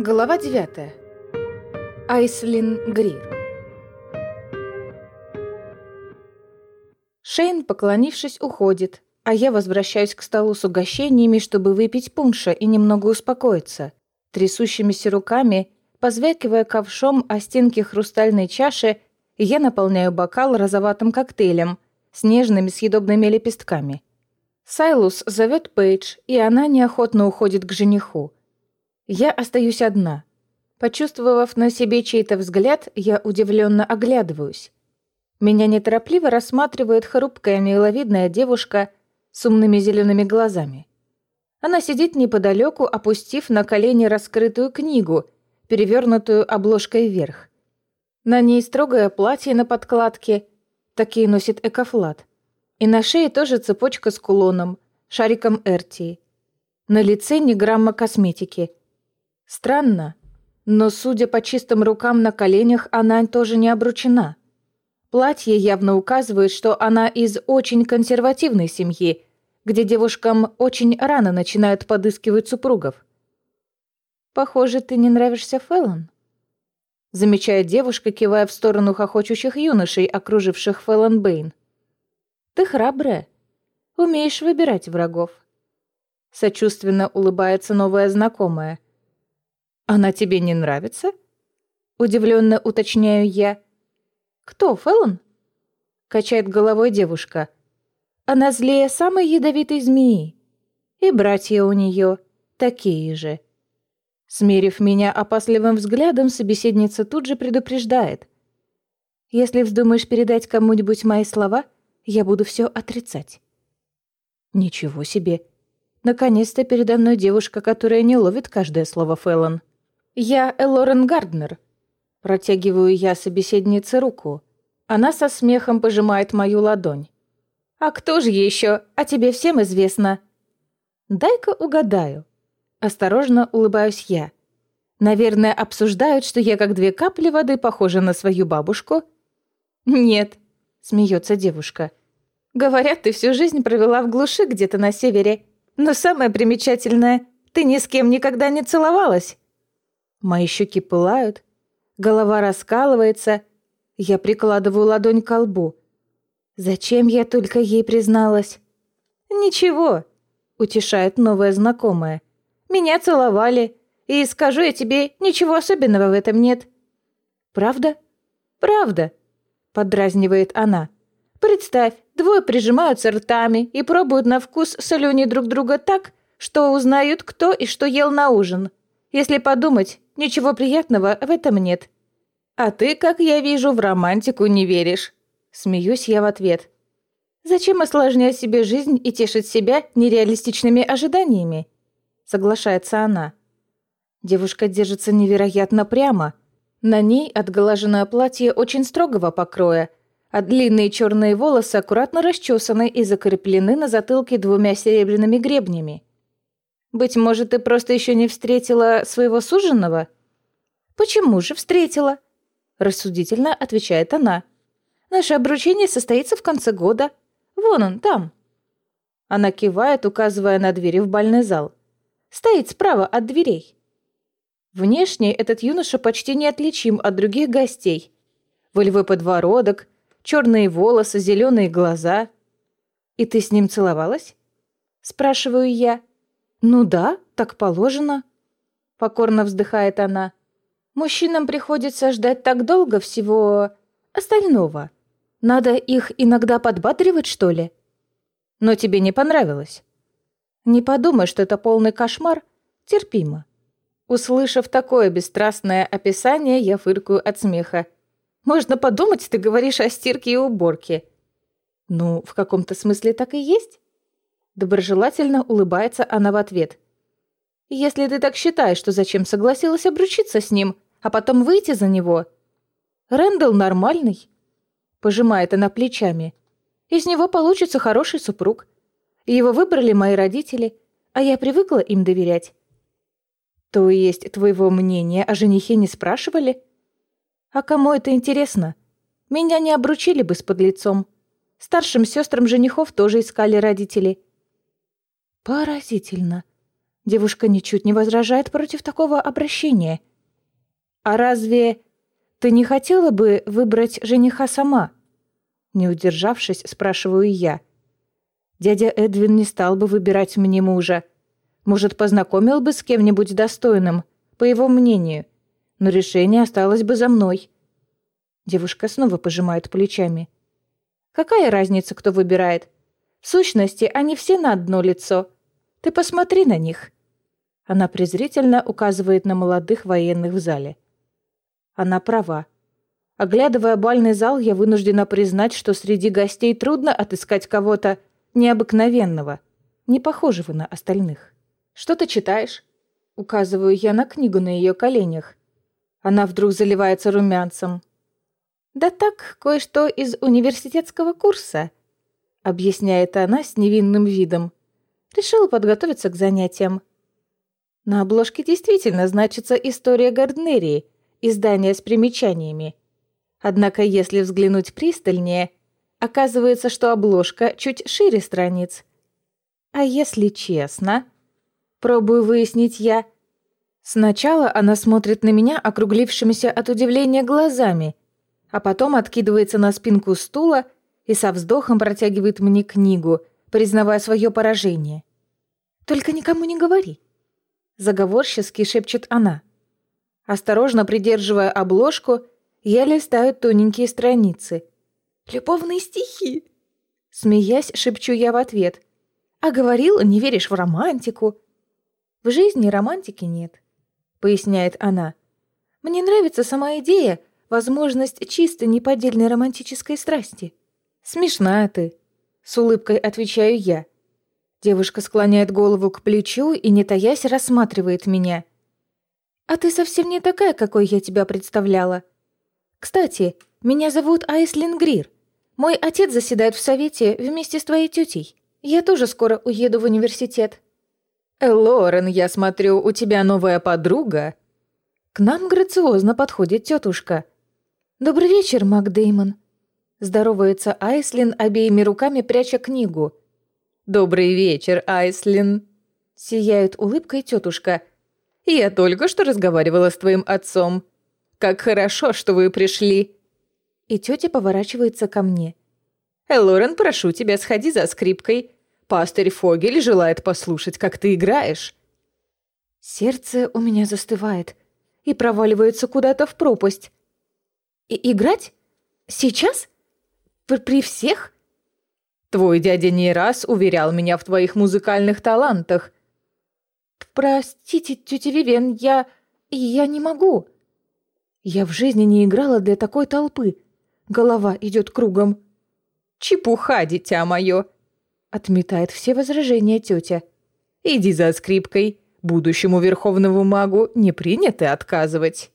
Глава 9. Айслин Грир. Шейн, поклонившись, уходит, а я возвращаюсь к столу с угощениями, чтобы выпить пунша и немного успокоиться. Трясущимися руками, позвякивая ковшом о стенке хрустальной чаши, я наполняю бокал розоватым коктейлем с нежными съедобными лепестками. Сайлус зовет Пейдж, и она неохотно уходит к жениху. Я остаюсь одна. Почувствовав на себе чей-то взгляд, я удивленно оглядываюсь. Меня неторопливо рассматривает хрупкая миловидная девушка с умными зелеными глазами. Она сидит неподалеку, опустив на колени раскрытую книгу, перевернутую обложкой вверх. На ней строгое платье на подкладке, такие носит Экофлат. И на шее тоже цепочка с кулоном, шариком Эртии. На лице ни грамма косметики – Странно, но, судя по чистым рукам на коленях, она тоже не обручена. Платье явно указывает, что она из очень консервативной семьи, где девушкам очень рано начинают подыскивать супругов. «Похоже, ты не нравишься Фэллон», — замечает девушка, кивая в сторону хохочущих юношей, окруживших Фэллон Бэйн. «Ты храбрая, умеешь выбирать врагов». Сочувственно улыбается новая знакомая — «Она тебе не нравится?» Удивленно уточняю я. «Кто, Фэллон?» Качает головой девушка. «Она злее самой ядовитой змеи. И братья у нее такие же». Смерив меня опасливым взглядом, собеседница тут же предупреждает. «Если вздумаешь передать кому-нибудь мои слова, я буду все отрицать». «Ничего себе! Наконец-то передо мной девушка, которая не ловит каждое слово Фэллон». «Я Элорен Гарднер». Протягиваю я собеседнице руку. Она со смехом пожимает мою ладонь. «А кто же еще? А тебе всем известно». «Дай-ка угадаю». Осторожно улыбаюсь я. «Наверное, обсуждают, что я как две капли воды похожа на свою бабушку?» «Нет», — смеется девушка. «Говорят, ты всю жизнь провела в глуши где-то на севере. Но самое примечательное, ты ни с кем никогда не целовалась». Мои щеки пылают, голова раскалывается, я прикладываю ладонь к лбу. Зачем я только ей призналась? «Ничего», — утешает новая знакомая. «Меня целовали, и скажу я тебе, ничего особенного в этом нет». «Правда?» «Правда», — подразнивает она. «Представь, двое прижимаются ртами и пробуют на вкус солюни друг друга так, что узнают, кто и что ел на ужин. Если подумать, ничего приятного в этом нет. А ты, как я вижу, в романтику не веришь. Смеюсь я в ответ. Зачем осложнять себе жизнь и тешить себя нереалистичными ожиданиями? Соглашается она. Девушка держится невероятно прямо. На ней отглаженное платье очень строгого покроя, а длинные черные волосы аккуратно расчесаны и закреплены на затылке двумя серебряными гребнями. Быть может, ты просто еще не встретила своего суженого?» «Почему же встретила?» Рассудительно отвечает она. «Наше обручение состоится в конце года. Вон он, там». Она кивает, указывая на двери в бальный зал. «Стоит справа от дверей». Внешне этот юноша почти неотличим от других гостей. Волевой подбородок, черные волосы, зеленые глаза. «И ты с ним целовалась?» Спрашиваю я. «Ну да, так положено», — покорно вздыхает она. «Мужчинам приходится ждать так долго всего остального. Надо их иногда подбадривать, что ли?» «Но тебе не понравилось?» «Не подумай, что это полный кошмар. Терпимо». Услышав такое бесстрастное описание, я фыркаю от смеха. «Можно подумать, ты говоришь о стирке и уборке». «Ну, в каком-то смысле так и есть?» Доброжелательно улыбается она в ответ. «Если ты так считаешь, то зачем согласилась обручиться с ним, а потом выйти за него?» «Рэндалл нормальный», — пожимает она плечами. «Из него получится хороший супруг. Его выбрали мои родители, а я привыкла им доверять». «То есть твоего мнения о женихе не спрашивали?» «А кому это интересно? Меня не обручили бы с подлецом. Старшим сестрам женихов тоже искали родители». Поразительно. Девушка ничуть не возражает против такого обращения. «А разве ты не хотела бы выбрать жениха сама?» Не удержавшись, спрашиваю я. Дядя Эдвин не стал бы выбирать мне мужа. Может, познакомил бы с кем-нибудь достойным, по его мнению. Но решение осталось бы за мной. Девушка снова пожимает плечами. Какая разница, кто выбирает? В сущности, они все на одно лицо. Ты посмотри на них. Она презрительно указывает на молодых военных в зале. Она права. Оглядывая бальный зал, я вынуждена признать, что среди гостей трудно отыскать кого-то необыкновенного, не похожего на остальных. «Что ты читаешь?» Указываю я на книгу на ее коленях. Она вдруг заливается румянцем. «Да так, кое-что из университетского курса», — объясняет она с невинным видом. Решила подготовиться к занятиям. На обложке действительно значится история Гарднерии, издание с примечаниями. Однако, если взглянуть пристальнее, оказывается, что обложка чуть шире страниц. А если честно, пробую выяснить я. Сначала она смотрит на меня округлившимися от удивления глазами, а потом откидывается на спинку стула и со вздохом протягивает мне книгу, признавая свое поражение. «Только никому не говори», заговорчески шепчет она. Осторожно придерживая обложку, я листаю тоненькие страницы. «Любовные стихи!» Смеясь, шепчу я в ответ. «А говорила, не веришь в романтику?» «В жизни романтики нет», — поясняет она. «Мне нравится сама идея, возможность чисто неподдельной романтической страсти». «Смешная ты», — с улыбкой отвечаю я. Девушка склоняет голову к плечу и, не таясь, рассматривает меня. «А ты совсем не такая, какой я тебя представляла. Кстати, меня зовут Айслин Грир. Мой отец заседает в совете вместе с твоей тетей. Я тоже скоро уеду в университет». «Э, «Лорен, я смотрю, у тебя новая подруга?» К нам грациозно подходит тетушка. «Добрый вечер, Макдеймон». Здоровается Айслин, обеими руками пряча книгу – «Добрый вечер, Айслин!» Сияет улыбкой тетушка. «Я только что разговаривала с твоим отцом. Как хорошо, что вы пришли!» И тетя поворачивается ко мне. «Лорен, прошу тебя, сходи за скрипкой. Пастырь Фогель желает послушать, как ты играешь». Сердце у меня застывает и проваливается куда-то в пропасть. И играть? Сейчас? При, всех? Твой дядя не раз уверял меня в твоих музыкальных талантах. Простите, тетя Вивен, я... я не могу. Я в жизни не играла для такой толпы. Голова идет кругом. Чепуха, дитя мое. Отметает все возражения тетя. Иди за скрипкой. Будущему верховному магу не принято отказывать.